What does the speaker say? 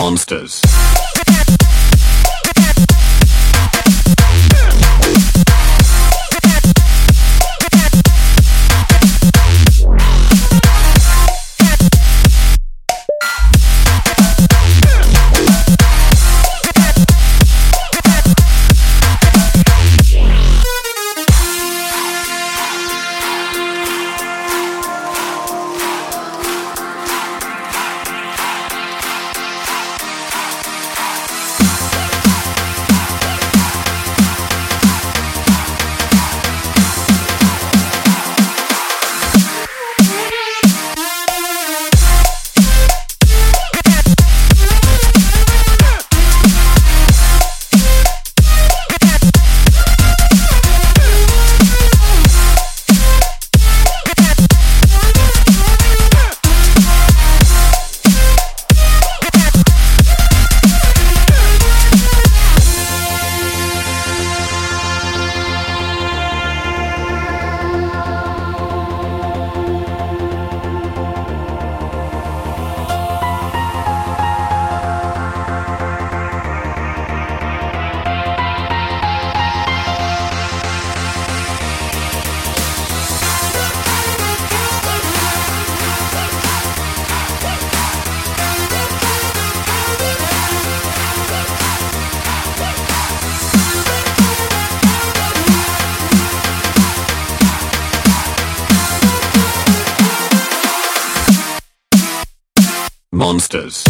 Monsters. Monsters.